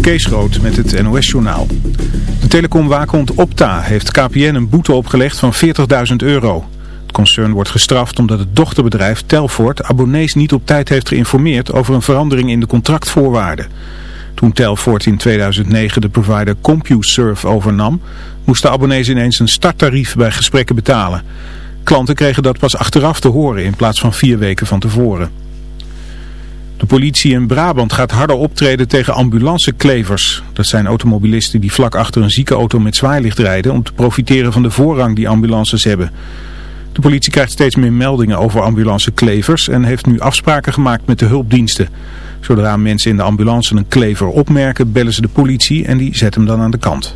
Kees met het NOS-journaal. De telecomwaakhond Opta heeft KPN een boete opgelegd van 40.000 euro. Het concern wordt gestraft omdat het dochterbedrijf Telfort abonnees niet op tijd heeft geïnformeerd over een verandering in de contractvoorwaarden. Toen Telfort in 2009 de provider CompuServe overnam, moesten abonnees ineens een starttarief bij gesprekken betalen. Klanten kregen dat pas achteraf te horen in plaats van vier weken van tevoren. De politie in Brabant gaat harder optreden tegen ambulanceklevers. Dat zijn automobilisten die vlak achter een ziekenauto met zwaailicht rijden om te profiteren van de voorrang die ambulances hebben. De politie krijgt steeds meer meldingen over ambulanceklevers en heeft nu afspraken gemaakt met de hulpdiensten. Zodra mensen in de ambulance een klever opmerken, bellen ze de politie en die zet hem dan aan de kant.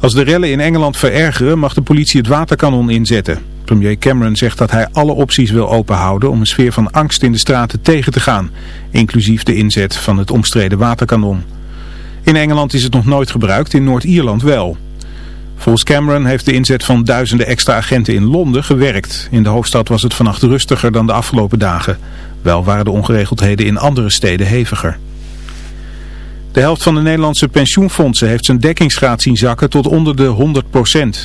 Als de rellen in Engeland verergeren, mag de politie het waterkanon inzetten. Premier Cameron zegt dat hij alle opties wil openhouden om een sfeer van angst in de straten tegen te gaan, inclusief de inzet van het omstreden waterkanon. In Engeland is het nog nooit gebruikt, in Noord-Ierland wel. Volgens Cameron heeft de inzet van duizenden extra agenten in Londen gewerkt. In de hoofdstad was het vannacht rustiger dan de afgelopen dagen. Wel waren de ongeregeldheden in andere steden heviger. De helft van de Nederlandse pensioenfondsen heeft zijn dekkingsgraad zien zakken tot onder de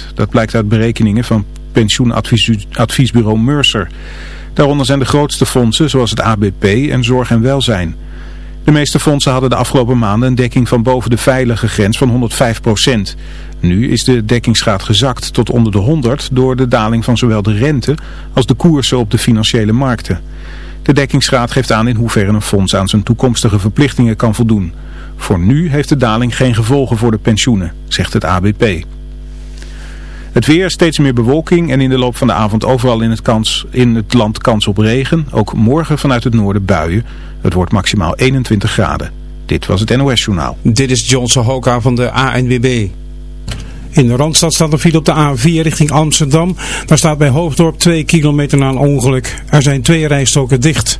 100% Dat blijkt uit berekeningen van pensioenadviesbureau Mercer. Daaronder zijn de grootste fondsen zoals het ABP en Zorg en Welzijn. De meeste fondsen hadden de afgelopen maanden een dekking van boven de veilige grens van 105% Nu is de dekkingsgraad gezakt tot onder de 100% door de daling van zowel de rente als de koersen op de financiële markten. De dekkingsgraad geeft aan in hoeverre een fonds aan zijn toekomstige verplichtingen kan voldoen. Voor nu heeft de daling geen gevolgen voor de pensioenen, zegt het ABP. Het weer, steeds meer bewolking en in de loop van de avond overal in het, kans, in het land kans op regen. Ook morgen vanuit het noorden buien. Het wordt maximaal 21 graden. Dit was het NOS Journaal. Dit is Johnson Hoka van de ANWB. In de Randstad staat een file op de A4 richting Amsterdam. Daar staat bij Hoofddorp 2 kilometer na een ongeluk. Er zijn twee rijstoken dicht.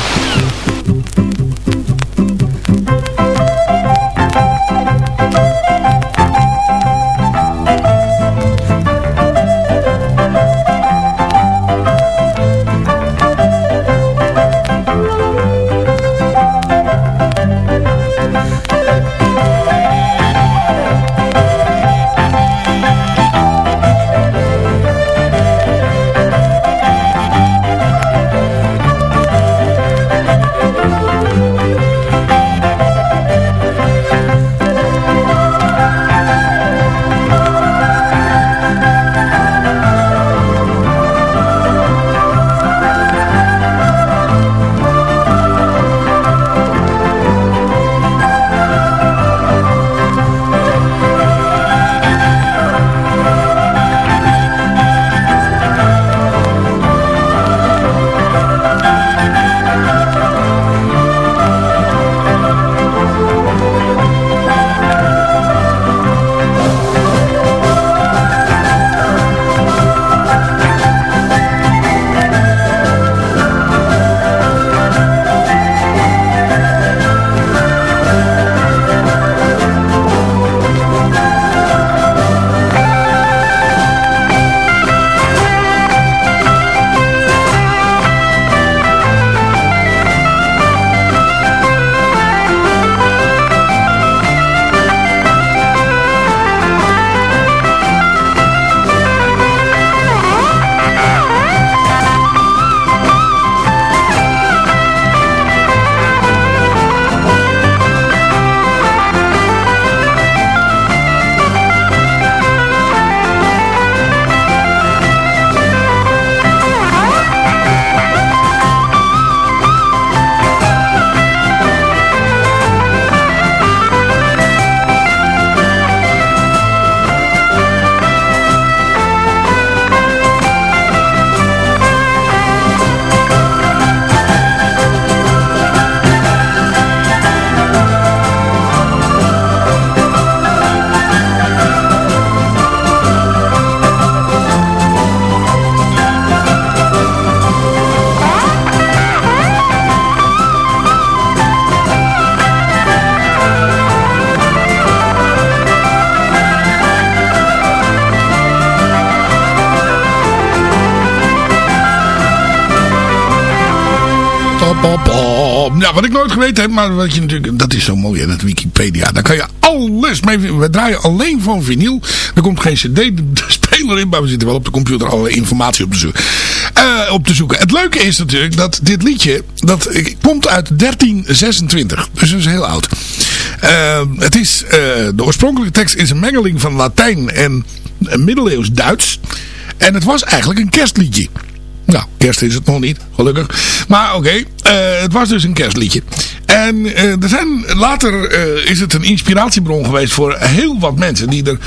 Geweten heb, maar wat je natuurlijk, dat is zo mooi, hè, dat Wikipedia. Daar kan je alles mee, we draaien alleen van vinyl. Er komt geen cd-speler in, maar we zitten wel op de computer allerlei informatie op te zoeken. Eh, op te zoeken. Het leuke is natuurlijk dat dit liedje, dat komt uit 1326. Dus dat is heel oud. Eh, het is, eh, de oorspronkelijke tekst is een mengeling van Latijn en middeleeuws Duits. En het was eigenlijk een kerstliedje. Nou, kerst is het nog niet, gelukkig. Maar oké, eh, het was dus een kerstliedje. En eh, er zijn, later eh, is het een inspiratiebron geweest voor heel wat mensen die er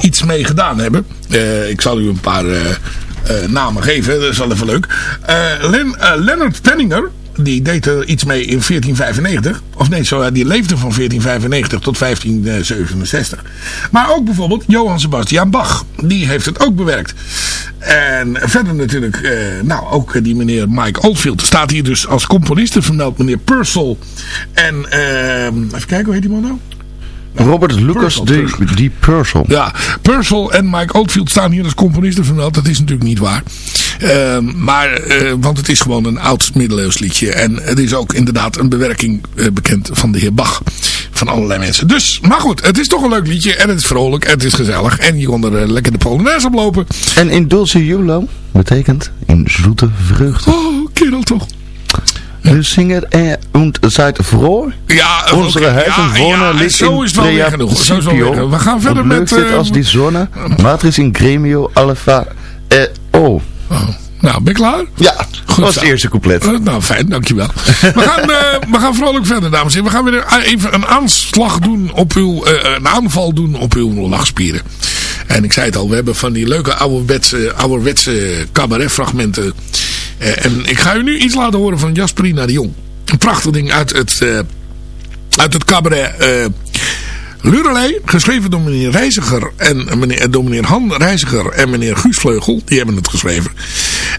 iets mee gedaan hebben. Ik zal u een paar namen geven, dat is wel even leuk. Leonard Penninger, die deed er iets mee in 1495. Of nee, zo, die leefde van 1495 tot 1567. Maar ook bijvoorbeeld Johann Sebastian Bach. Die heeft het ook bewerkt. En verder natuurlijk, eh, nou ook die meneer Mike Oldfield. Staat hier dus als componisten vermeld meneer Purcell. En eh, even kijken, hoe heet die man nou? Robert Lucas Purcell, de, Purcell. die Purcell. Ja, Purcell en Mike Oldfield staan hier als componisten vermeld. Dat is natuurlijk niet waar. Ehm, maar, eh, want het is gewoon een oud middeleeuws liedje. En het is ook inderdaad een bewerking eh, bekend van de heer Bach. Van allerlei mensen. Dus, maar goed, het is toch een leuk liedje. En het is vrolijk en het is gezellig. En je kon er eh, lekker de Polonaise op lopen. En in Dulce Julo betekent in zoete vreugde. Oh, kerel toch. De Singer er und seid froh. Ja, Unsere oké. Herzen ja, ligt zo in is het wel weer genoeg. Zo is wel weer genoeg. We gaan verder met... eh, als die Sonne, matris in gremio alpha e o. oh, nou, ben je klaar? Ja, dat was het eerste couplet. Eh, nou, fijn, dankjewel. we, gaan, eh, we gaan vrolijk verder, dames en heren. We gaan weer even een aanslag doen op uw, eh, een aanval doen op uw lachspieren. En ik zei het al, we hebben van die leuke ouderwetse, ouderwetse cabaretfragmenten. Eh, en ik ga u nu iets laten horen van Jasperina de Jong. Een prachtig ding uit het, eh, uit het cabaret... eh Lurelei, geschreven door meneer Reiziger en meneer, door meneer Han Reiziger en meneer Guus Vleugel. Die hebben het geschreven.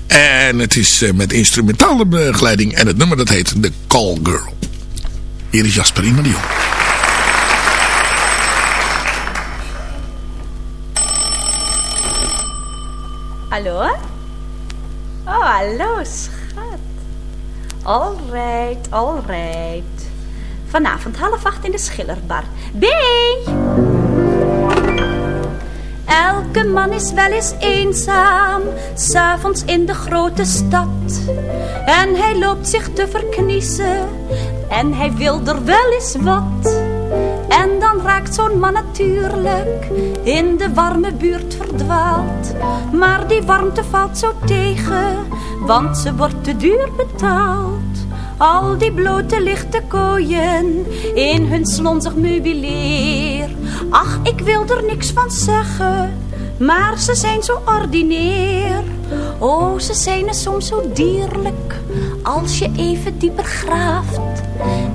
En het is eh, met instrumentale begeleiding en het nummer dat heet The Call Girl. Hier is Jasperina de Jong. Hallo? Oh, hallo, schat. Alright, alright. Vanavond half acht in de Schillerbar. B! Elke man is wel eens eenzaam, s'avonds in de grote stad. En hij loopt zich te verkniezen, en hij wil er wel eens wat. En raakt zo'n man natuurlijk in de warme buurt verdwaald. Maar die warmte valt zo tegen, want ze wordt te duur betaald. Al die blote lichte kooien in hun slonzig meubileer. Ach, ik wil er niks van zeggen, maar ze zijn zo ordinair. Oh, ze zijn soms zo dierlijk, als je even dieper graaft.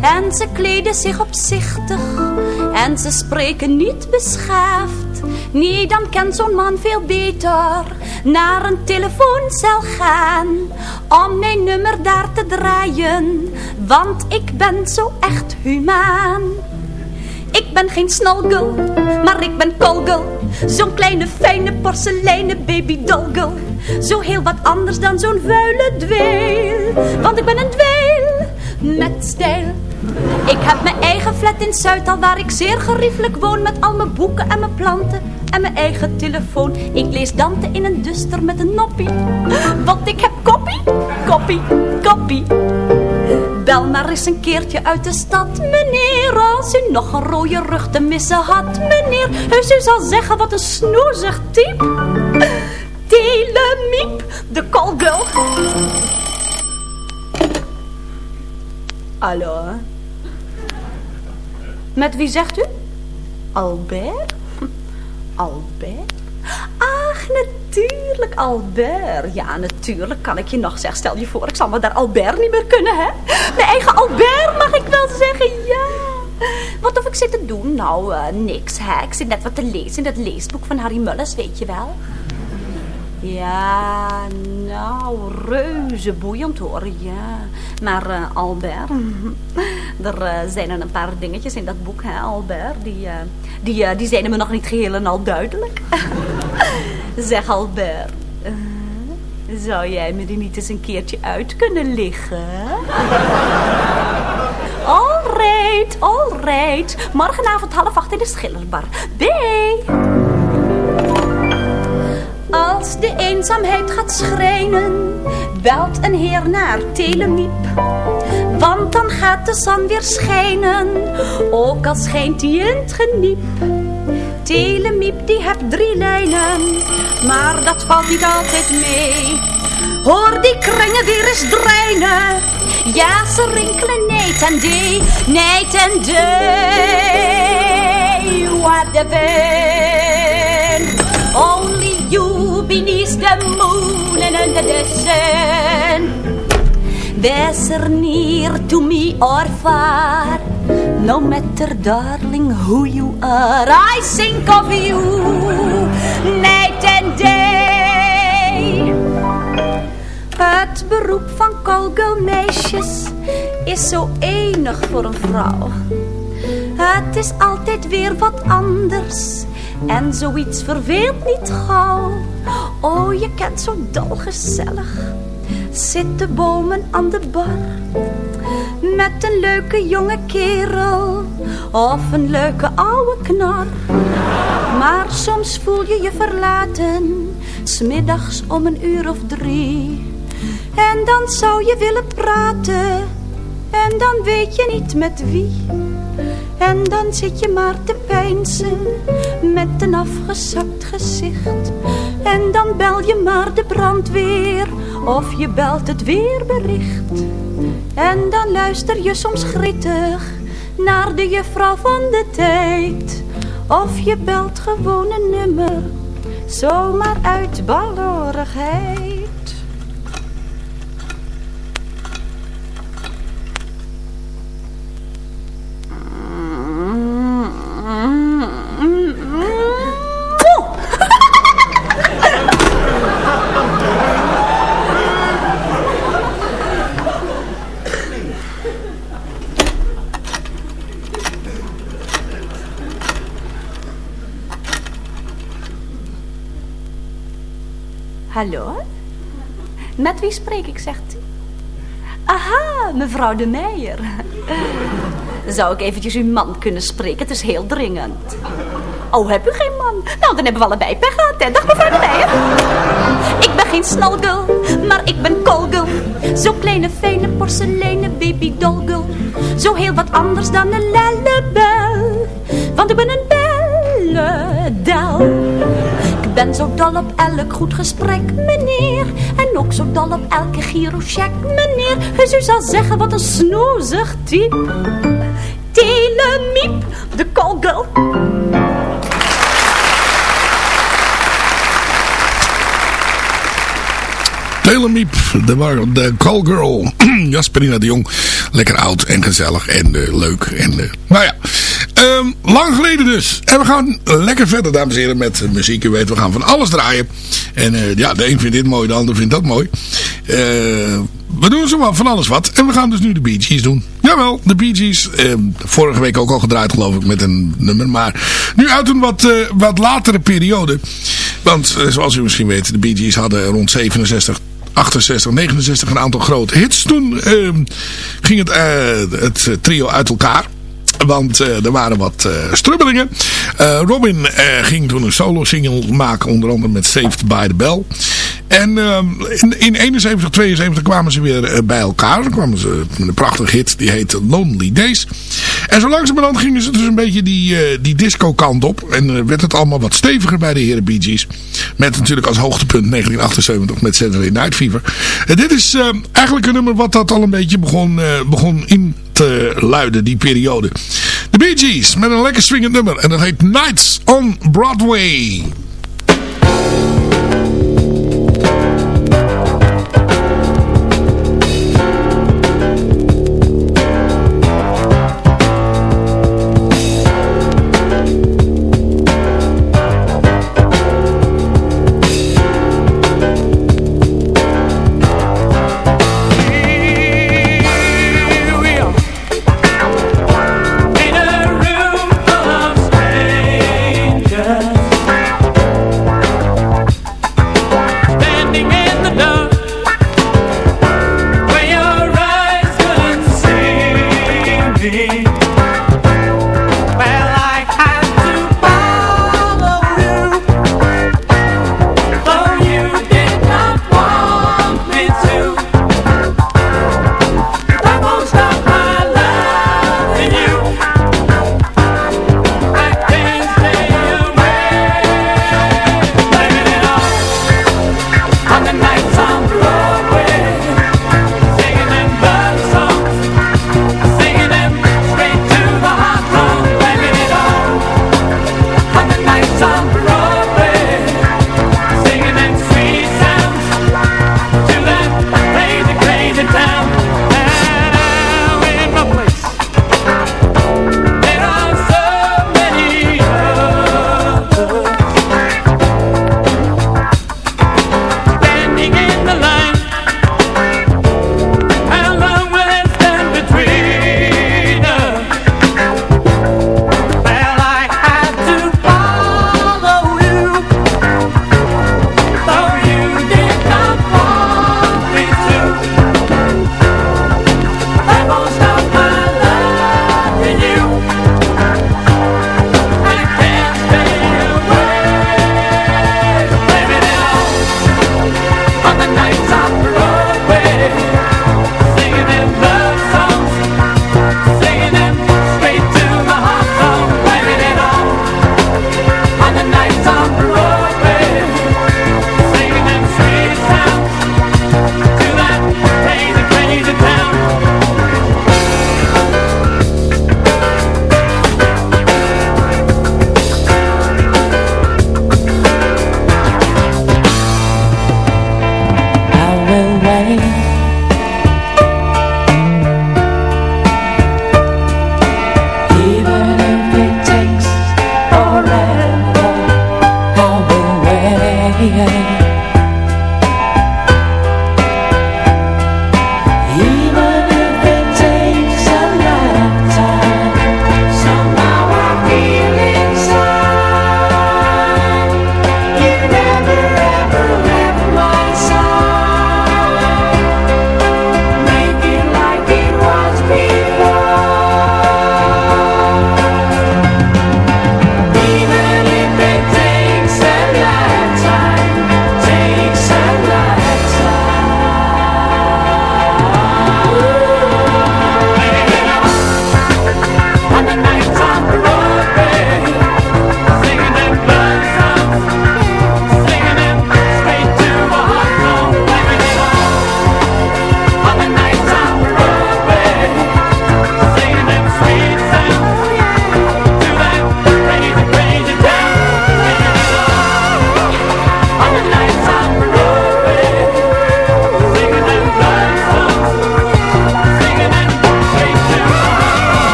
En ze kleden zich opzichtig, en ze spreken niet beschaafd. Nee, dan kan zo'n man veel beter naar een telefooncel gaan. Om mijn nummer daar te draaien, want ik ben zo echt humaan. Ik ben geen snalgul, maar ik ben kolgul. Zo'n kleine fijne porseleinen baby dolgul. Zo heel wat anders dan zo'n vuile dweil. Want ik ben een dweil met stijl. Ik heb mijn eigen flat in Zuidal waar ik zeer geriefelijk woon met al mijn boeken en mijn planten en mijn eigen telefoon. Ik lees Dante in een duster met een noppie. Want ik heb koppie, koppie, koppie. Bel maar eens een keertje uit de stad, meneer. Als u nog een rode rug te missen had, meneer. Heus u zal zeggen wat een snoezig type. Telemiep, de callgirl. Hallo? Met wie zegt u? Albert? Albert? Ach, natuurlijk, Albert. Ja, natuurlijk kan ik je nog zeggen. Stel je voor, ik zal me daar Albert niet meer kunnen, hè? Mijn eigen Albert, mag ik wel zeggen, ja. Wat of ik zit te doen? Nou, eh, niks, hè. Ik zit net wat te lezen in dat leesboek van Harry Mullers, weet je wel. Ja, nou, reuze boeiend hoor, ja. Maar eh, Albert, er eh, zijn er een paar dingetjes in dat boek, hè, Albert. Die, eh, die, die zijn me nog niet geheel en al duidelijk. zeg Albert, Zou jij me er niet eens een keertje uit kunnen liggen? Alright, alright. Morgenavond half acht in de Schillerbar. B. Als de eenzaamheid gaat schrijnen, belt een heer naar Telemiep. Want dan gaat de zon weer schijnen, ook al schijnt hij in het geniep. Telemiep die hebt drie lijnen, maar dat valt niet altijd mee. Hoor die kringen weer eens dreinen, ja ze rinkelen night en day, night and day. What the you beneath the moon and under the sun. Wees to me or far, no matter darling who you are, I think of you night and day. Het beroep van meisjes is zo enig voor een vrouw. Het is altijd weer wat anders en zoiets verveelt niet gauw. Oh, je kent zo dolgezellig. Zitten bomen aan de bar. Met een leuke jonge kerel. Of een leuke oude knar. Maar soms voel je je verlaten. Smiddags om een uur of drie. En dan zou je willen praten. En dan weet je niet met wie. En dan zit je maar te peinzen met een afgezakt gezicht. En dan bel je maar de brandweer of je belt het weerbericht. En dan luister je soms gretig naar de juffrouw van de tijd. Of je belt gewoon een nummer, zomaar uit balorigheid. Hallo? Met wie spreek ik, zegt u? Aha, mevrouw de Meijer. Zou ik eventjes uw man kunnen spreken? Het is heel dringend. Oh, heb u geen man? Nou, dan hebben we allebei pech gehad, hè? Dag, mevrouw de Meijer. Ik ben geen snalgul, maar ik ben kolgul. Zo kleine, fijne, porseleinen baby dolgul. Zo heel wat anders dan een lellebel. Ben zo dol op elk goed gesprek, meneer. En ook zo dol op elke girocheck, meneer. Dus u zal zeggen, wat een snoezig type. Telemiep, de callgirl. Telemiep, de, de call girl. Jasperina de Jong. Lekker oud en gezellig en eh, leuk. En, eh, nou ja, Ehm, lang geleden dus. En we gaan lekker verder, dames en heren, met muziek. U weet, we gaan van alles draaien. En eh, ja, de een vindt dit mooi, de ander vindt dat mooi. Eh, we doen zo van alles wat. En we gaan dus nu de Bee Gees doen. Jawel, de Bee Gees. ehm, vorige week ook al gedraaid, geloof ik, met een nummer. Maar nu uit een wat, eh, wat latere periode. Want, zoals u misschien weet, de Bee Gees hadden rond 67... 68, 69 een aantal grote hits. Toen ehm, ging het, het trio uit elkaar. Want eh, er waren wat eh, strubbelingen. Eh, Robin ging toen een solo single maken. Onder andere met Saved by the Bell. En ehm, in, in 71, 72 kwamen ze weer bij elkaar. Dan kwamen ze met een prachtige hit. Die heette Lonely Days. En zo langzamerhand gingen ze dus een beetje die, die disco kant op. En werd het allemaal wat steviger bij de heren Bee Gees. Met natuurlijk als hoogtepunt 1978 met Saturday Night Fever. En dit is eh, eigenlijk een nummer wat dat al een beetje begon, begon in te luiden, die periode. De Bee Gees met een lekker swingend nummer. En dat heet Nights on Broadway.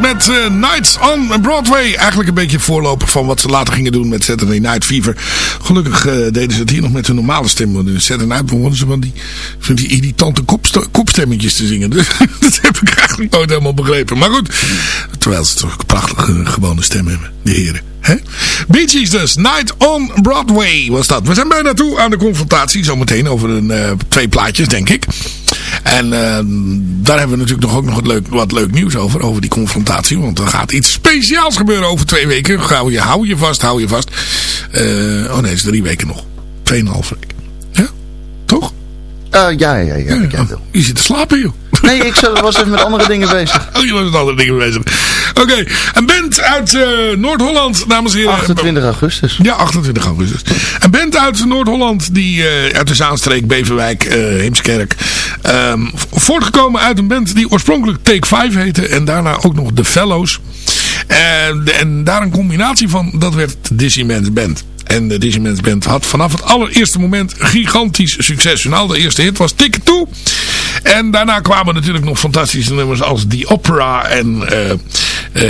Met eh, Nights on Broadway. Eigenlijk een beetje voorloper van wat ze later gingen doen met Saturday Night Fever. Gelukkig eh, deden ze het hier nog met hun normale stem. In Saturday Night begonnen ze van die, van die irritante kopst- kopstemmetjes te zingen. Dus, dat heb ik eigenlijk nooit helemaal begrepen. Maar goed, terwijl ze toch een prachtige gewone stem hebben, die heren. Gees dus, Night on Broadway was dat. We zijn bijna toe aan de confrontatie. Zometeen over een, eh, twee plaatjes, denk ik. En eh, daar hebben we natuurlijk nog ook nog wat leuk, wat leuk nieuws over. Over die confrontatie. Want er gaat iets speciaals gebeuren over twee weken. Hou je, hou je vast, hou je vast. Eh, oh nee, is drie weken nog. Tweeënhalf week. Ja? Toch? Eh, ja, ja, ja. wel. Je zit te slapen, joh. Nee, ik zat- was even met andere dingen bezig. Oh, je was met andere dingen bezig. Oké, een band uit eh, Noord-Holland, dames en heren. 28 augustus. Ja, 28 augustus. Een band uit Noord-Holland, die eh, uit de Zaanstreek, Beverwijk, eh Heemskerk. ehm, voortgekomen uit een band die oorspronkelijk Take 5 heette. En daarna ook nog The Fellows. En, en daar een combinatie van, dat werd Dizzy Man's Band. En de Dizzy Man's Band had vanaf het allereerste moment gigantisch succes. Nou, de eerste hit was Ticket Toe. En daarna kwamen natuurlijk nog fantastische nummers als The Opera en eh,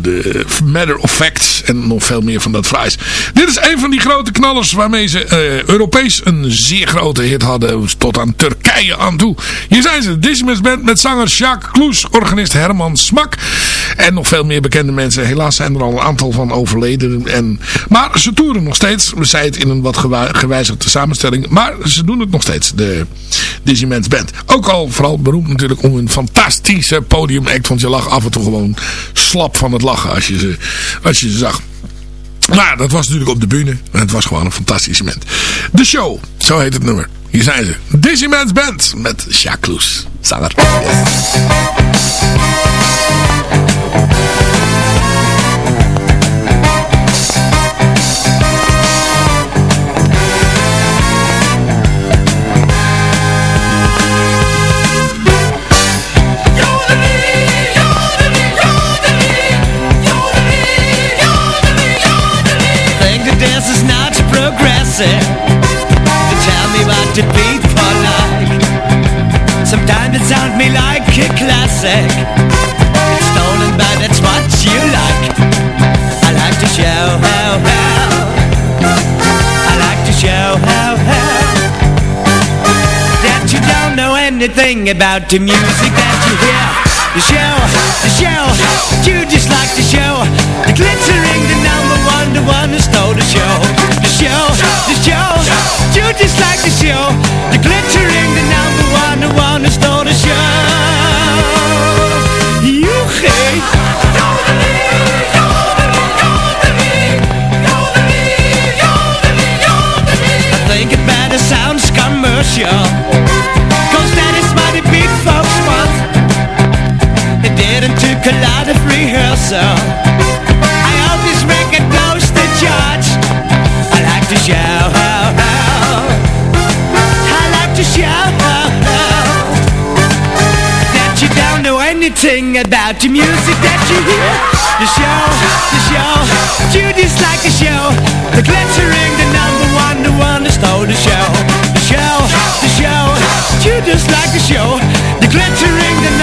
de Matter of Facts en nog veel meer van dat fraais. Dit is een van die grote knallers waarmee ze eh, Europees een zeer grote hit hadden tot aan Turkije aan toe. Hier zijn ze, de Dismas Band met zanger Jacques Kloes, organist Herman Smak en nog veel meer bekende mensen. Helaas zijn er al een aantal van overleden. En, maar ze toeren nog steeds, we zeiden het in een wat gewijzigde samenstelling, maar ze doen het nog steeds, de Dizzy Man's Band. Ook al vooral beroemd natuurlijk om een fantastische podiumact, want je lag af en toe gewoon slap van het lachen als je ze, als je ze zag. Maar dat was natuurlijk op de bühne. En het was gewoon een fantastische moment. De show, zo heet het nummer. Hier zijn ze. Dizzy Man's Band met Jacques Kloes. Zanger. Progressive. Tell me what beat for like. Sometimes it sounds me like a classic. It's stolen, but that's what you like. I like to show how how. I like to show how how. That you don't know anything about the music that you hear. The show, the show, you just like the show. The glittering, the number one, the one who stole the show. The show, the show, you just like the show. The glittering, the number one, the one who stole the show. You. Of rehearsal. I hope this record goes to charge. I like to shout, how, how. to show that you don't know anything about the music that you hear. The show, the show, you dislike the show. The glittering, the number one, the one that stole the show. The show, the show, you dislike the show. The glittering, the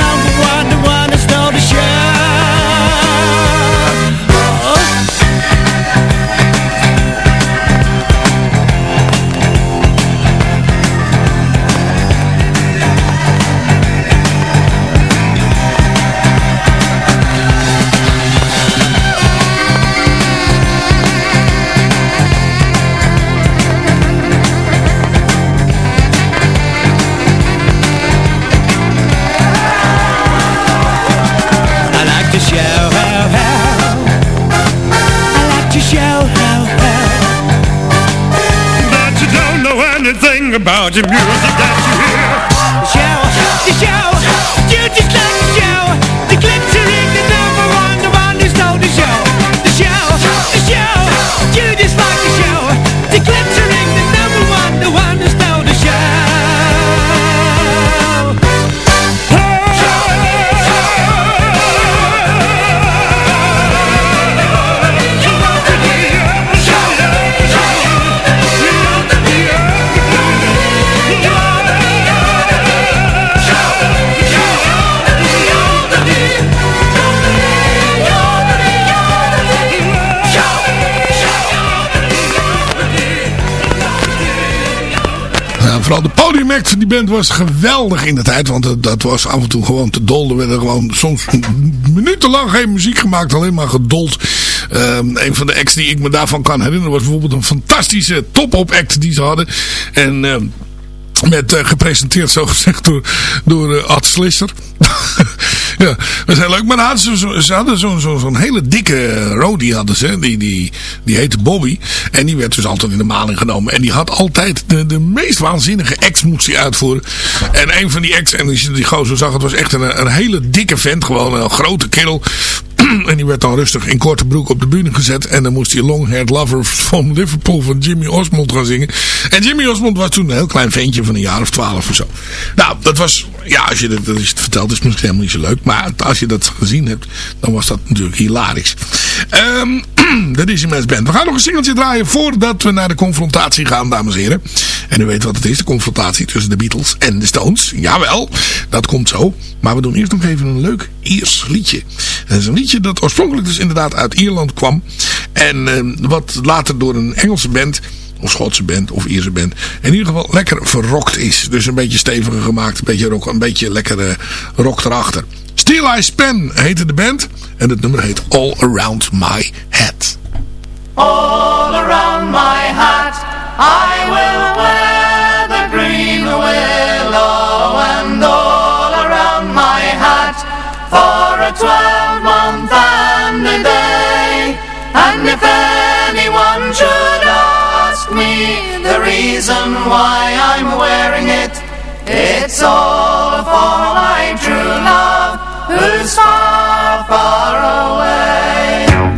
about the music van die band was geweldig in de tijd. Want dat, was af en toe gewoon te dol. Er werden gewoon soms minutenlang geen muziek gemaakt. Alleen maar gedold. Ehm, een van de acts die ik me daarvan kan herinneren was bijvoorbeeld een fantastische top-op act die ze hadden. En... ehm, met eh, gepresenteerd zo gezegd door, door eh, Ad Slisser. ja, dat is heel leuk. Maar ze, zo, hadden zo'n zo, hele dikke eh, roadie hadden ze. Die, die, die heette Bobby. En die werd dus altijd in de maling genomen. En die had altijd de, de meest waanzinnige acts moest hij uitvoeren. En een van die acts, en die, die gozer zag, het was echt een, een hele dikke vent. Gewoon een grote kerel. En die werd dan rustig in korte broek op de bühne gezet. En dan moest hij Long Haired Lover van Liverpool van Jimmy Osmond gaan zingen. En Jimmy Osmond was toen een heel klein ventje van een jaar of twaalf of zo. Nou, dat was, ja, als je, dat, vertelt is het misschien helemaal niet zo leuk. Maar als je dat gezien hebt, dan was dat natuurlijk hilarisch. Ehm de Dizzy Mans Band. We gaan nog een singeltje draaien voordat we naar de confrontatie gaan, dames en heren. En u weet wat het is, de confrontatie tussen de Beatles en de Stones. Jawel, dat komt zo. Maar we doen eerst nog even een leuk Iers liedje. Dat is een liedje dat oorspronkelijk dus inderdaad uit Ierland kwam. En eh, wat later door een Engelse band, of Schotse band, of Ierse band, in ieder geval lekker verrokt is. Dus een beetje steviger gemaakt, een beetje, rock, een beetje lekkere rock erachter. Steel Eyes Pen heette de band. En het nummer heet All Around My Head. All around my hat I will wear reason why I'm wearing it. It's all for my true love Who's far, far away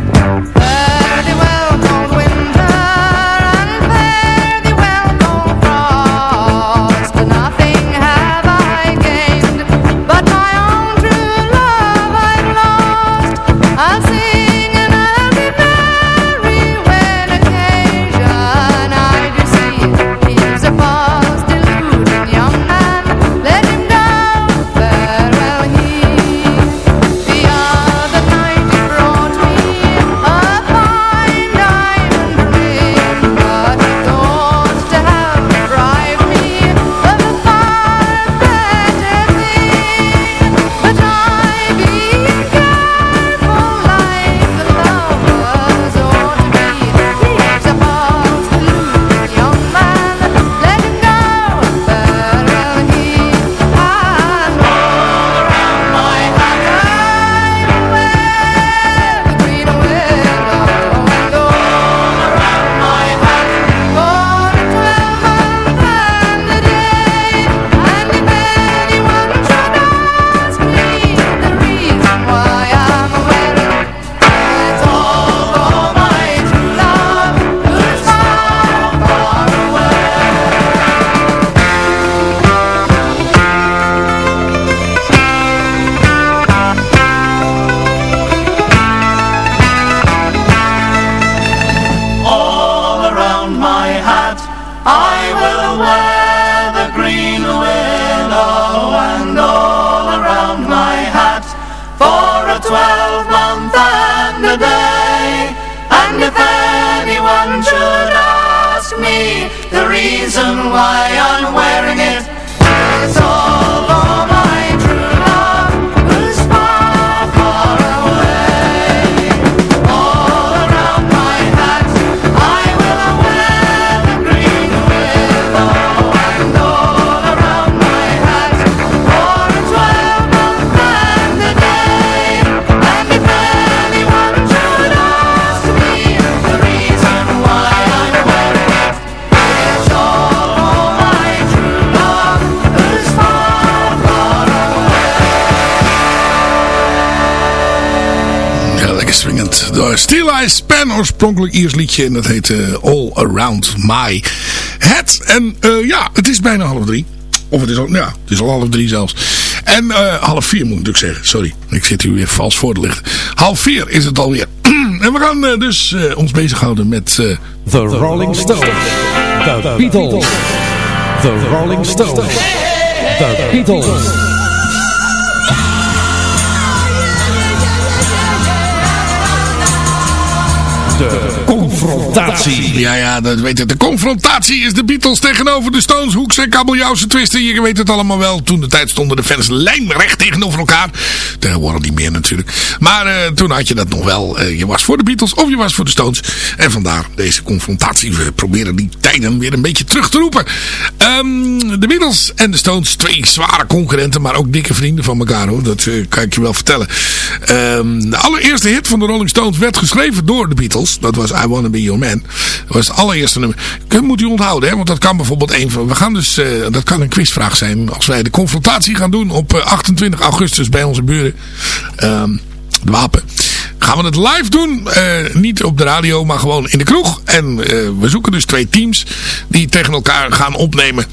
Steel Eyes Pen, oorspronkelijk Iers liedje. En dat heet eh, All Around My Head. En eh, ja, het is bijna half drie. Of het is al, ja, het is al half drie zelfs. En eh, half vier moet ik natuurlijk zeggen. Sorry, ik zit hier weer vals voor te lichten. Half vier is het alweer. en we gaan eh, dus eh, ons bezighouden met... eh, The Rolling Stones. The Beatles. The Rolling Stones. The Beatles. De confrontatie. Ja, ja, dat weet ik. De confrontatie is de Beatles tegenover de Stones. Hoeks en kabeljauwse twisten. Je weet het allemaal wel. Toen de tijd stonden de fans lijnrecht tegenover elkaar. Tegenwoordig niet meer natuurlijk. Maar eh, toen had je dat nog wel. Eh, je was voor de Beatles of je was voor de Stones. En vandaar deze confrontatie. We proberen die tijden weer een beetje terug te roepen. Ehm, de Beatles en de Stones. Twee zware concurrenten. Maar ook dikke vrienden van elkaar hoor. Dat eh, kan ik je wel vertellen. Ehm, de allereerste hit van de Rolling Stones werd geschreven door de Beatles. Dat was I Wanna Be Your Man. Dat was het allereerste nummer. Dat moet u onthouden, hè? want dat kan bijvoorbeeld een van... We gaan dus, eh, dat kan een quizvraag zijn. Als wij de confrontatie gaan doen op eh, 28 augustus bij onze buren. Ehm, de wapen. Gaan we het live doen. eh, niet op de radio, maar gewoon in de kroeg. En eh, we zoeken dus twee teams die tegen elkaar gaan opnemen.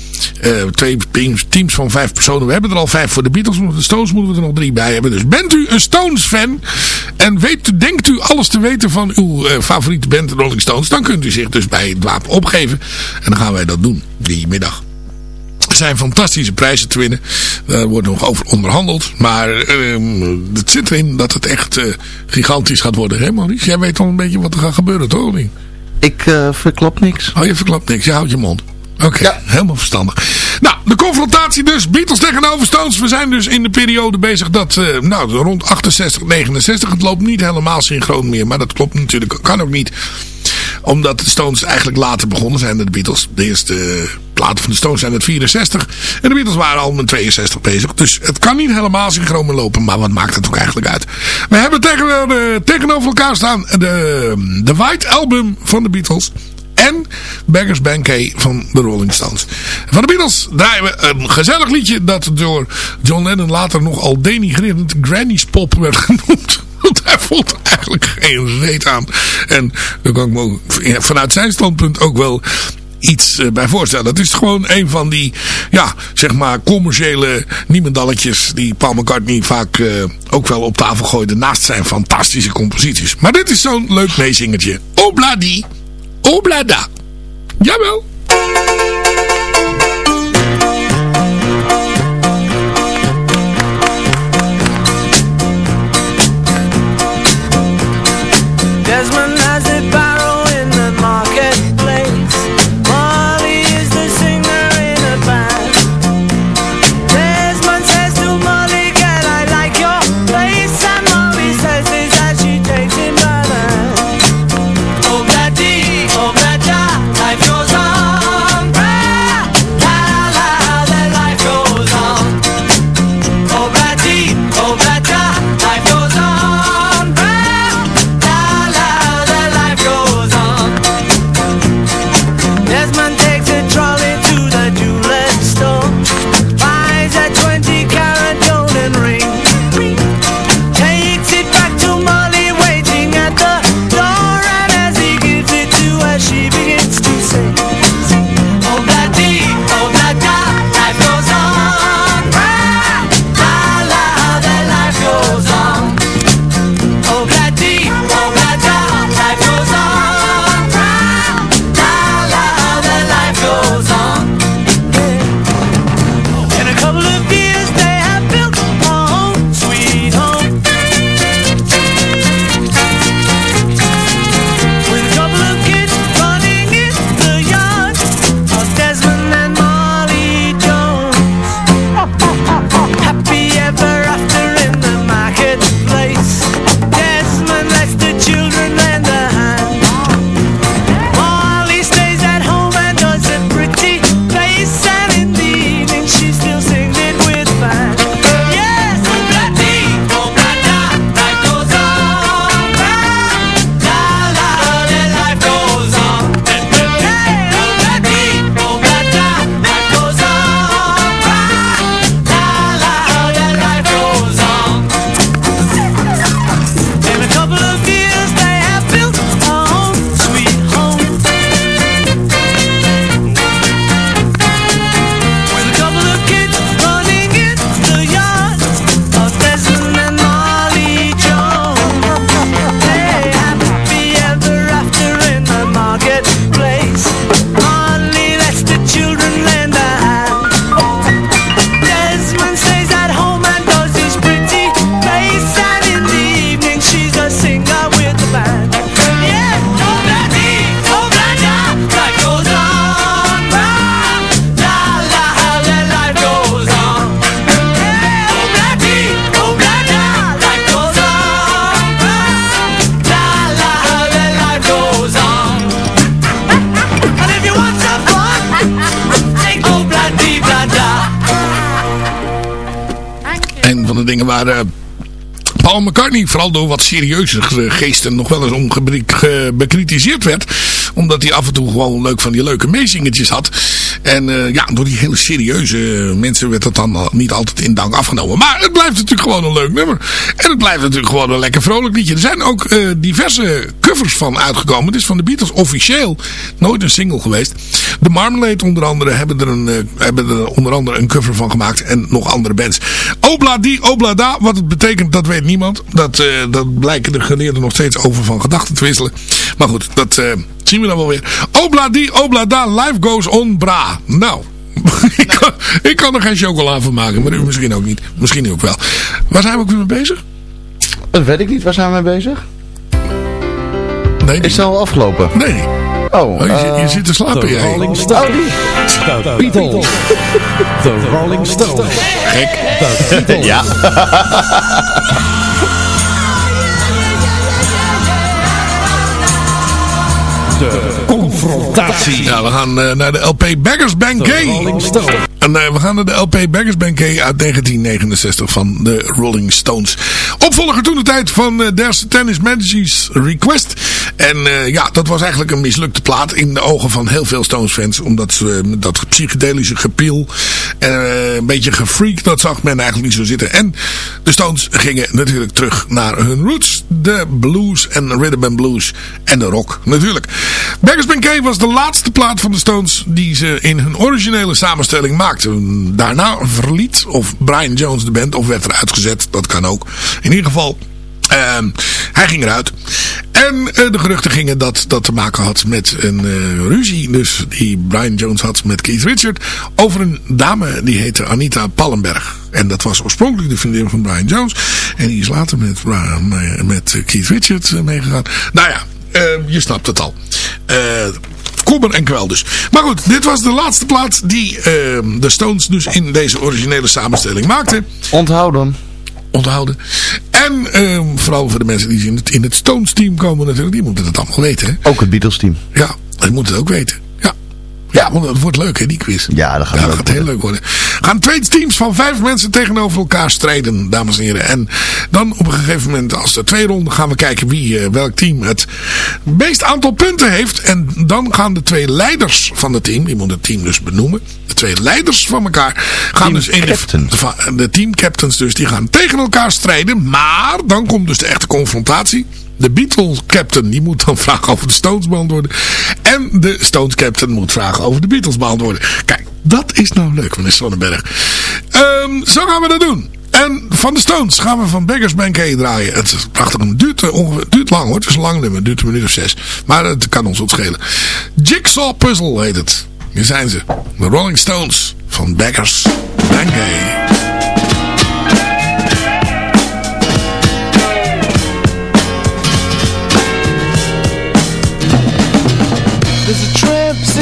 Eh, twee teams, teams van vijf personen. We hebben er al vijf voor de Beatles. De Stones moeten we er nog drie bij hebben. Dus bent u een Stones fan en weet, denkt u alles te weten van uw eh, favoriete band Rolling Stones. Dan kunt u zich dus bij het wapen opgeven. En dan gaan wij dat doen die middag. Er zijn fantastische prijzen te winnen. Daar wordt nog over onderhandeld. Maar ehm, het zit erin dat het echt eh, gigantisch gaat worden. Hè Maurice? Jij weet al een beetje wat er gaat gebeuren, toch? Ik eh, verklap niks. Oh, je verklapt niks. Je houdt je mond. Oké, helemaal verstandig. Nou, de confrontatie dus. Beatles tegenover Stones. We zijn dus in de periode bezig dat, eh, nou, rond 68, 69. Het loopt niet helemaal synchroon meer. Maar dat klopt natuurlijk, kan ook niet. Omdat de Stones eigenlijk later begonnen zijn dan de Beatles. De eerste eh, platen van de Stones zijn uit 64. En de Beatles waren al met 62 bezig. Dus het kan niet helemaal synchroon meer lopen. Maar wat maakt het ook eigenlijk uit? We hebben tegen, eh, tegenover elkaar staan de, de White Album van de Beatles. En Beggars Banquet van de Rolling Stones. Van de Beatles draaien we een gezellig liedje dat door John Lennon later nogal denigrerend Granny's Pop werd genoemd. Want hij vond eigenlijk geen reet aan. En daar kan ik me vanuit zijn standpunt ook wel iets eh, bij voorstellen. Het is gewoon een van die, ja, zeg maar commerciële niemendalletjes die Paul McCartney vaak eh, ook wel op tafel gooide naast zijn fantastische composities. Maar dit is zo'n leuk meezingertje. Obladi, oblada. Jawel. Eh, Paul McCartney vooral door wat serieuze geesten nog wel eens om bekritiseerd werd. Omdat hij af en toe gewoon leuk van die leuke meezingetjes had. En eh, ja, door die hele serieuze mensen werd dat dan niet altijd in dank afgenomen. Maar het blijft natuurlijk gewoon een leuk nummer. En het blijft natuurlijk gewoon een lekker vrolijk liedje. Er zijn ook eh, diverse covers van uitgekomen. Het is van de Beatles officieel nooit een single geweest. De Marmalade onder andere hebben er, een, eh, hebben er onder andere een cover van gemaakt. En nog andere bands. Obla die, obla da. Wat het betekent, dat weet niemand. Dat, eh, dat blijken de geleerden nog steeds over van gedachten te wisselen. Maar goed, dat eh, zien we dan wel weer. Obla die, obla da. Life goes on bra. Nou... ik, kan, ik kan er geen chocola van maken, maar u misschien ook niet. Misschien ook wel. Waar zijn we ook weer mee bezig? Dat weet ik niet. Waar zijn we mee bezig? Nee, Is het al afgelopen? Nee. Oh, Oh, je, zit- je eh, zit te slapen, jij. Rolling Stones. Oh, die. The Beatles. The Rolling Stones. Gek. The Beatles. Ja. De Ja, we gaan eh, naar de LP Beggars Bank. Rolling. En eh, we gaan naar de LP Beggars Bank Gay uit 1969 van de Rolling Stones. Opvolger toen de tijd van eh There's Tennis Majesty's Request. En eh, ja, dat was eigenlijk een mislukte plaat in de ogen van heel veel Stones fans. Omdat ze dat psychedelische gepiel en eh, een beetje gefreak, dat zag men eigenlijk niet zo zitten. En de Stones gingen natuurlijk terug naar hun roots. De blues en rhythm and blues en de rock natuurlijk. Beggars Bank was de laatste plaat van de Stones die ze in hun originele samenstelling maakten. Daarna verliet of Brian Jones de band of werd eruit gezet. Dat kan ook. In ieder geval, ehm, hij ging eruit. En eh, de geruchten gingen dat dat te maken had met een eh, ruzie. Dus die Brian Jones had met Keith Richard. Over een dame die heette Anita Pallenberg. En dat was oorspronkelijk de vriendin van Brian Jones. En die is later met, eh, met Keith Richard meegegaan. Nou ja, eh, je snapt het al. Kommer en kwel dus. Maar goed, dit was de laatste plaat die eh, de Stones dus in deze originele samenstelling maakten. Onthouden. Onthouden. En eh, vooral voor de mensen die in het, in het Stones team komen natuurlijk, die moeten het allemaal weten. Hè? Ook het Beatles team. Ja, die moeten het ook weten. Ja. Want het wordt leuk hè, die quiz. Ja, dat gaat Ja, dat gaat heel leuk worden. Gaan twee teams van vijf mensen tegenover elkaar strijden, dames en heren. En dan op een gegeven moment, als de twee ronden, gaan we kijken wie, eh, welk team het meest aantal punten heeft. En dan gaan de twee leiders van het team, die moet het team dus benoemen. De twee leiders van elkaar gaan Team dus in de, de, va- de team captains dus, die gaan tegen elkaar strijden. Maar dan komt dus de echte confrontatie. De Beatles captain die moet dan vragen over de Stones beantwoorden. En de Stones captain moet vragen over de Beatles beantwoorden. Kijk, dat is nou leuk meneer Sonnenberg. Ehm, zo gaan we dat doen. En van de Stones gaan we van Beggars Bank draaien. Het prachtig. Duurt, eh, duurt lang hoor. Het is een lang nummer. Het duurt een minuut of zes. Maar het kan ons ook schelen. Jigsaw Puzzle heet het. Hier zijn ze. De Rolling Stones van Beggars Bank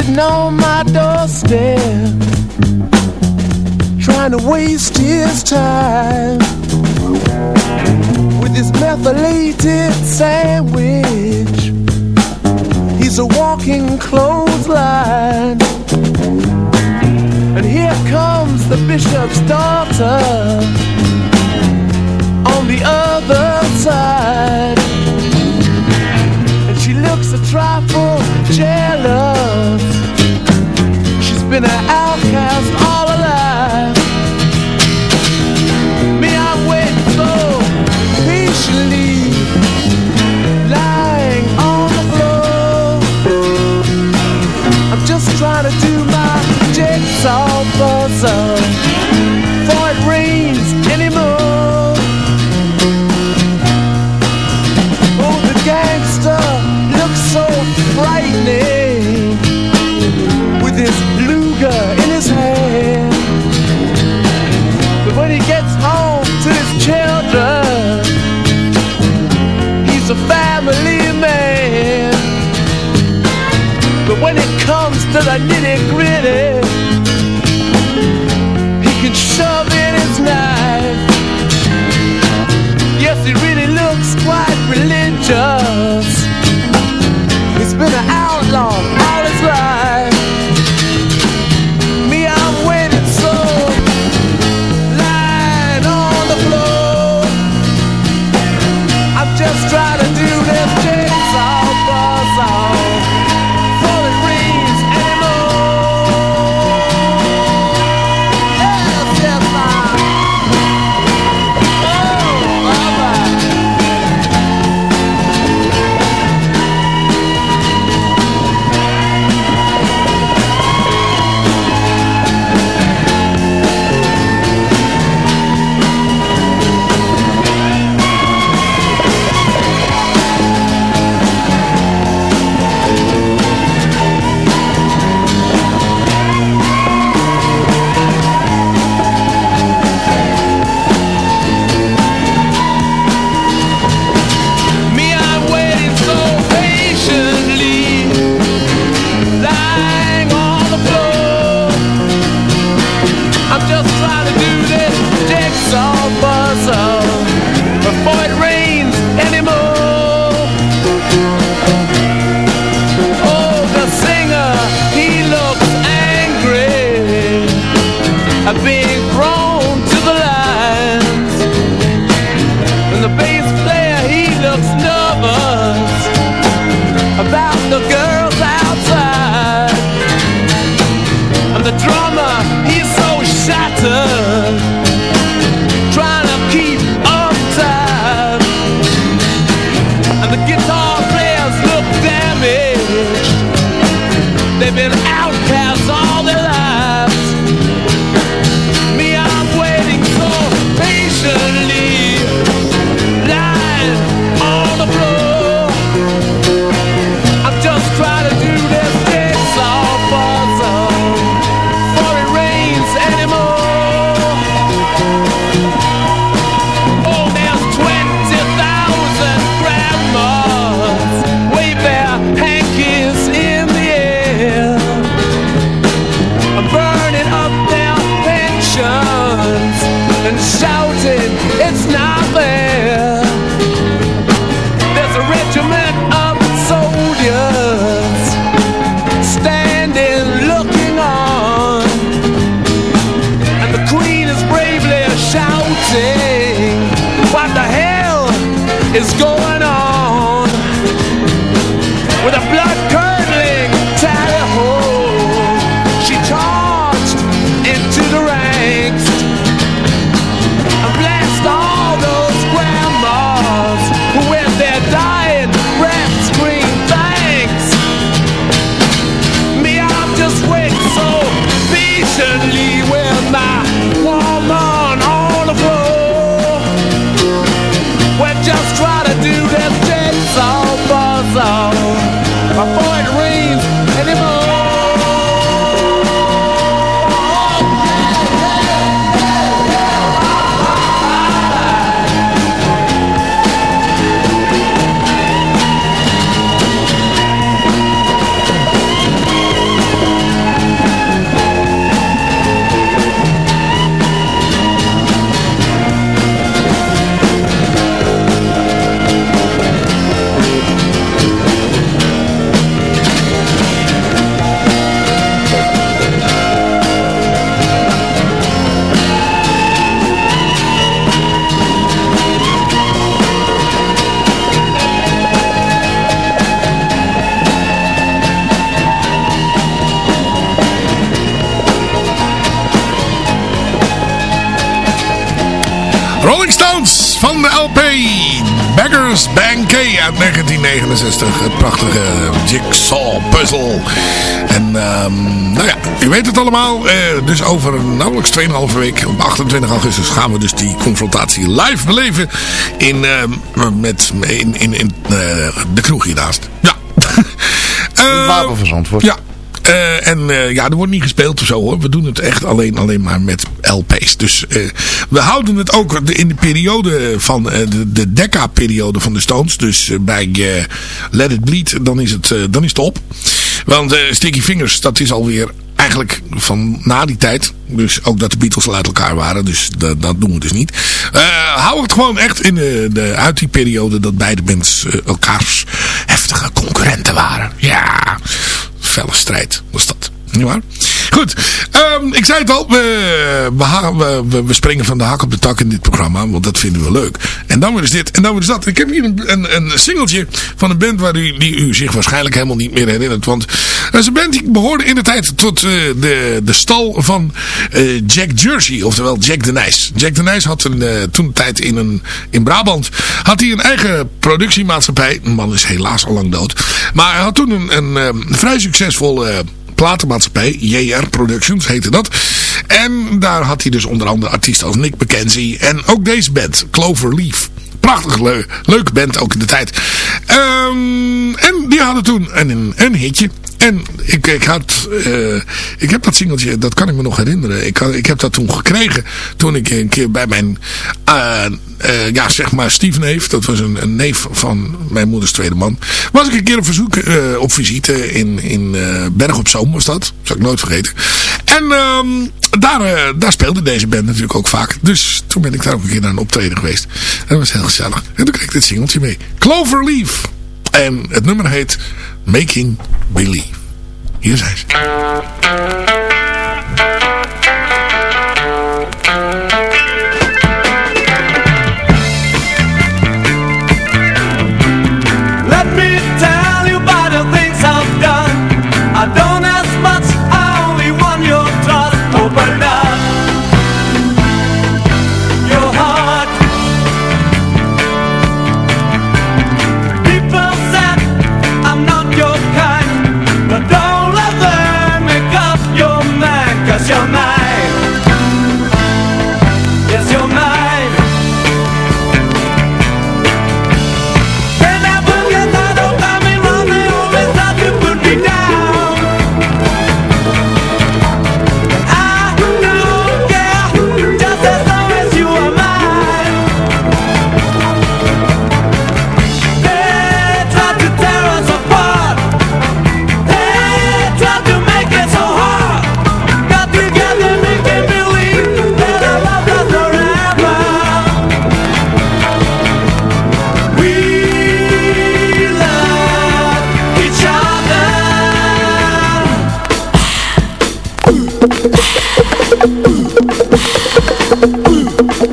sitting on my doorstep Trying to waste his time With his methylated sandwich. He's a walking clothesline. And here comes the bishop's daughter On the other side. And she looks a trifle jealous. Been an outcast all life. Me, I'm waiting so patiently, lying on the floor. I'm just trying to do my jigsaw puzzle to the nitty gritty. He can shove in his knife. Yes, he really looks quite religious. Van de LP Beggars Bank K uit 1969. Het prachtige jigsaw puzzel. En ehm, nou ja, u weet het allemaal. eh, dus over nauwelijks 2,5 week, op 28 augustus, gaan we dus die confrontatie live beleven in, ehm, met, in, in, in eh, de kroeg hiernaast. Ja. Het Wapen van Zandvoort. Ja. Eh, en eh, ja, er wordt niet gespeeld of zo hoor. We doen het echt alleen, alleen maar met LP's. Dus eh, we houden het ook in de periode van de, de Decca-periode van de Stones. Dus bij Let It Bleed, dan is het, dan is het op. Want Sticky Fingers, dat is alweer eigenlijk van na die tijd. Dus ook dat de Beatles al uit elkaar waren. Dus dat, dat doen we dus niet. Eh hou het gewoon echt in de, de, uit die periode dat beide bands elkaars heftige concurrenten waren. Ja, felle strijd was dat. Niet waar? Goed, ehm, ik zei het al, we, we, we, springen van de hak op de tak in dit programma, want dat vinden we leuk. En dan weer eens dit, en dan weer eens dat. Ik heb hier een, een, een singeltje van een band waar u, die u zich waarschijnlijk helemaal niet meer herinnert. Want dat is een band die behoorde in de tijd tot eh, de, de stal van eh, Jack Jersey, oftewel Jack de Nijs. Jack de Nijs had een, eh, toen een tijd in, een, in Brabant, had hij een eigen productiemaatschappij. De man is helaas al lang dood. Maar hij had toen een, een, eh, vrij succesvol... platenmaatschappij, JR Productions heette dat. En daar had hij dus onder andere artiesten als Nick McKenzie en ook deze band, Clover Leaf. Prachtig leu leuke band ook in de tijd. Ehm, en die hadden toen een, een hitje. En ik, ik, had, eh, ik heb dat singeltje, dat kan ik me nog herinneren. Ik, ik heb dat toen gekregen toen ik een keer bij mijn, eh, eh, ja zeg maar stiefneef, dat was een, neef van mijn moeders tweede man. Was ik een keer op verzoek, op visite in, in Berg op Zoom was dat. Zal ik nooit vergeten. En ehm, daar, daar speelde deze band natuurlijk ook vaak. Dus toen ben ik daar ook een keer naar een optreden geweest. En dat was heel gezellig. En toen kreeg ik dit singeltje mee. Cloverleaf. En het nummer heet Making Believe. Hier zijn ze. Woo!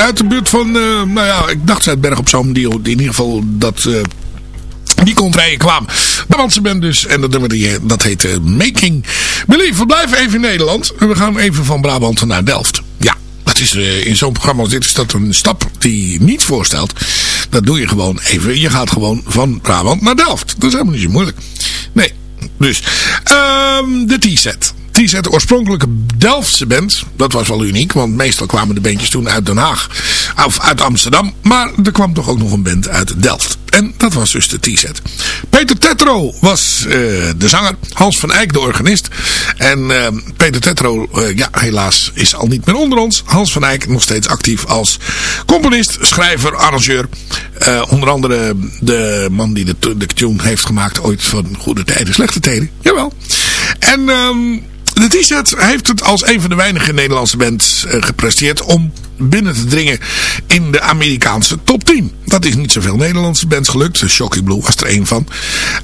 Uit de buurt van, eh, nou ja, ik dacht Zuidberg op Zoom. Die, in ieder geval dat... eh, die kontrijen kwam. Brabantse band dus. En dat die, eh, dat heet eh, Making Believe. We blijven even in Nederland. We gaan even van Brabant naar Delft. Ja, dat is in zo'n programma als dit is dat een stap die je niet voorstelt. Dat doe je gewoon even. Je gaat gewoon van Brabant naar Delft. Dat is helemaal niet zo moeilijk. Nee, dus. ehm, de T-set. T-set, de oorspronkelijke Delftse band. Dat was wel uniek, want meestal kwamen de bandjes toen uit Den Haag. Of uit Amsterdam. Maar er kwam toch ook nog een band uit Delft. En dat was dus de T-set. Peter Tetro was eh, de zanger. Hans van Eyck de organist. En eh, Peter Tetro, eh, ja helaas, is al niet meer onder ons. Hans van Eyck nog steeds actief als componist, schrijver, arrangeur. Onder andere de man die de, de tune heeft gemaakt ooit van Goede Tijden, Slechte Tijden. Jawel. En... ehm de T-set heeft het als een van de weinige Nederlandse bands eh, gepresteerd om binnen te dringen in de Amerikaanse top 10. Dat is niet zoveel Nederlandse bands gelukt. Shocking Blue was er één van.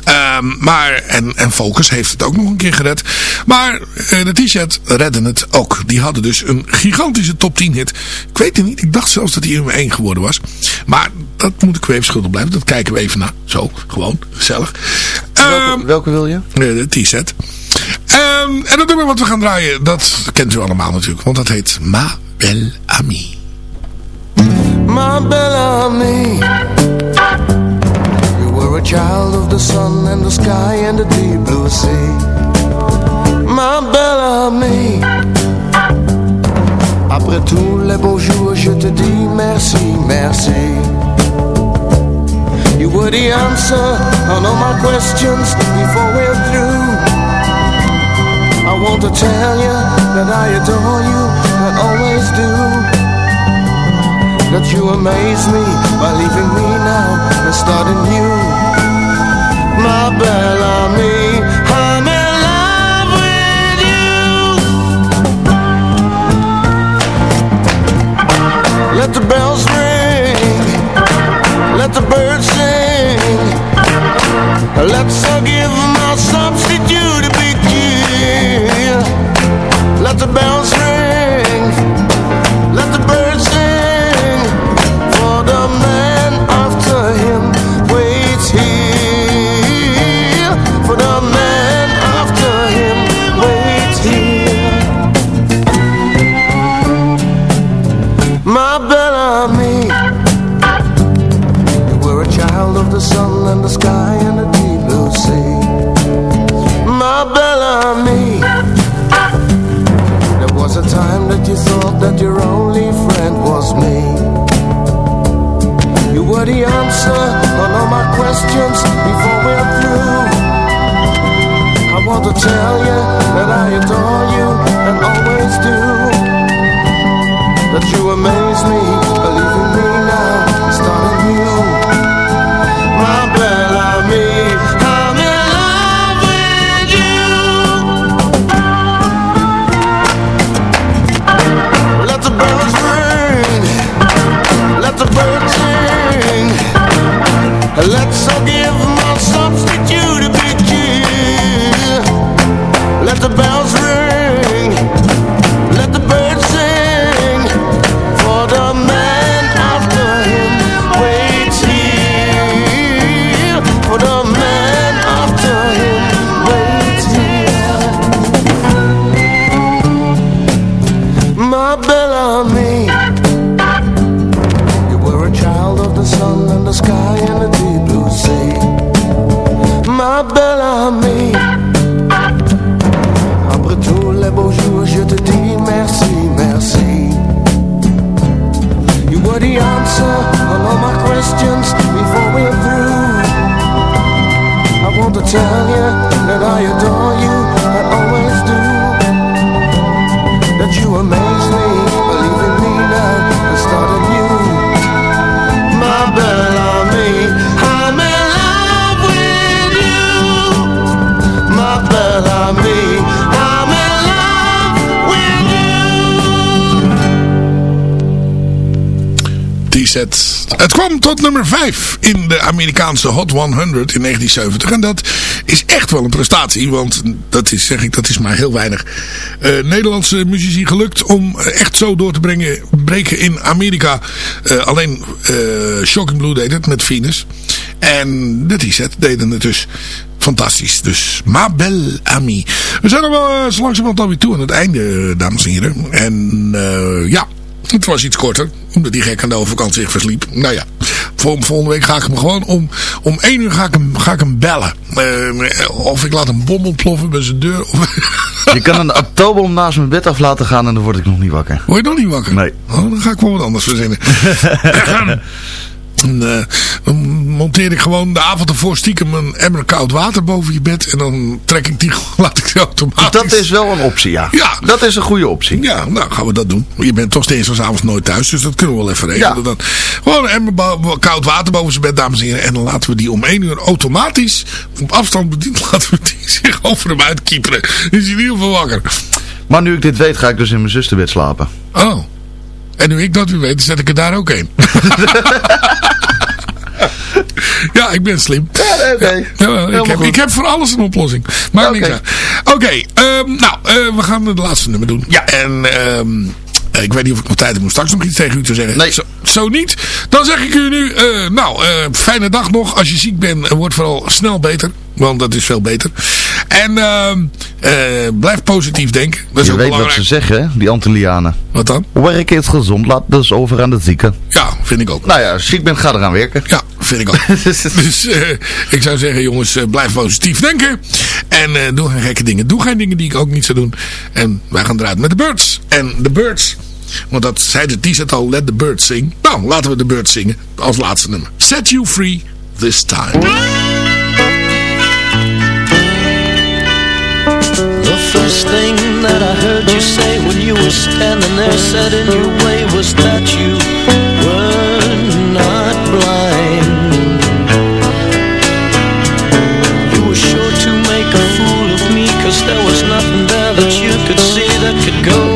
Ehm, maar, en, en Focus heeft het ook nog een keer gered. Maar eh, de T-set redden het ook. Die hadden dus een gigantische top 10 hit. Ik weet het niet. Ik dacht zelfs dat hij nummer 1 geworden was. Maar dat moet ik weer even schuldig blijven. Dat kijken we even naar. Zo, gewoon. Gezellig. Welke, welke wil je? Eh, de T-set. Ehm, en dat nummer wat we gaan draaien, dat kent u allemaal natuurlijk. Want dat heet Ma Belle Amie. My Bellamy You were a child of the sun and the sky and the deep blue sea My Bellamy Après tous les beaux jours je te dis merci, merci You were the answer on all my questions before we're through I want to tell you that I adore you and always do that you amaze me by leaving me now and starting new. My Bellamy, Het kwam tot nummer 5 in de Amerikaanse Hot 100 in 1970. En dat is echt wel een prestatie. Want dat is, zeg ik, dat is maar heel weinig eh, Nederlandse muzici gelukt om echt zo door te brengen, breken in Amerika. Eh, alleen eh, Shocking Blue deed het met Venus. En de T-set deden het dus fantastisch. Dus ma belle amie. We zijn er wel zo langzamerhand alweer toe aan het einde, dames en heren. En ja, het was iets korter. Omdat die gek aan de overkant zich versliep. Nou ja, vol- volgende week ga ik hem gewoon om, om één uur ga ik hem, ga ik hem bellen. Eh, of ik laat een bom ontploffen bij zijn deur. Je kan een atoombom naast mijn bed af laten gaan en dan word ik nog niet wakker. Word je nog niet wakker? Nee. Oh, dan ga ik wel wat anders verzinnen. En, eh, dan monteer ik gewoon de avond ervoor stiekem een emmer koud water boven je bed. En dan trek ik die, laat ik die automatisch. Dat is wel een optie, ja. Ja. Dat is een goede optie. Ja, nou gaan we dat doen. Je bent toch steeds van avonds nooit thuis, dus dat kunnen we wel even regelen. Ja. Dan. Gewoon een emmer koud water boven zijn bed, dames en heren. En dan laten we die om één uur automatisch op afstand bediend. Laten we die zich over hem uitkieperen. Dan is hij in ieder geval wakker. Maar nu ik dit weet, ga ik dus in mijn zusterbed slapen. Oh. En nu ik dat weer weet, zet ik er daar ook een. ja, ik ben slim. Ja, oké. Ja, ik, heb, goed. ik heb voor alles een oplossing. Maar Oké. niks. Oké, ehm, nou, eh, we gaan het laatste nummer doen. Ja. En ehm, eh, ik weet niet of ik nog tijd heb om straks nog iets tegen u te zeggen. Nee. Zo, zo niet. Dan zeg ik u nu, eh, nou, fijne dag nog. Als je ziek bent, eh, word vooral snel beter. Want dat is veel beter. En ehm, eh, blijf positief denken. Dat is Je ook weet wat belangrijk. ze zeggen, die Antillianen. Wat dan? Werk is gezond, laat dus over aan de zieken. Ja, vind ik ook. Nou ja, als je ziek bent, ga eraan werken. Ja, vind ik ook. dus eh, ik zou zeggen, jongens, eh, blijf positief denken. En doe geen gekke dingen. Doe geen dingen die ik ook niet zou doen. En wij gaan eruit met de Birds. En de Birds, want dat zei de t-shirt al, let the Birds sing. Nou, laten we de Birds zingen als laatste nummer. Set you free this time. Heard you say when you were standing there Said in your way was that you were not blind. You were sure to make a fool of me cause there was nothing there that you could see that could go